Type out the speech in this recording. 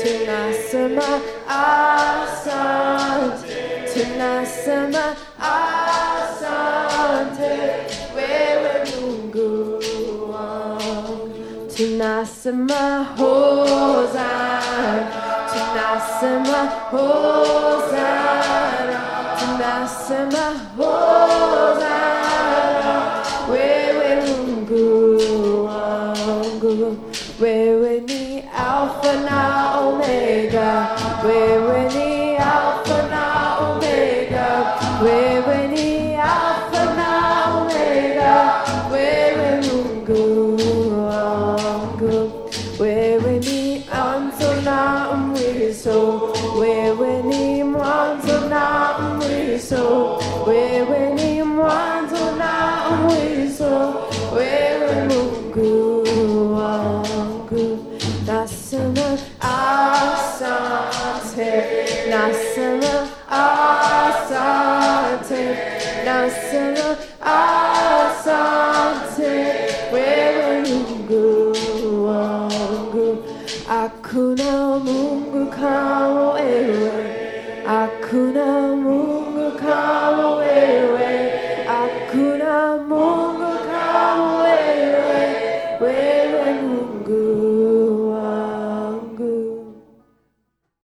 Tunasema asante, tunasema asante, Tunasema hosana, tunasema hosana, tunasema hosana, wewe Mungu wangu, wewe ni Alfa na Omega, wewe mwisho, wewe ni mwanzo na mwisho, wewe ni mwanzo na mwisho, wewe Mungu wangu, nasema asante, nasema asante, nasema asante, wangu, hakuna Mungu kama wewe, hakuna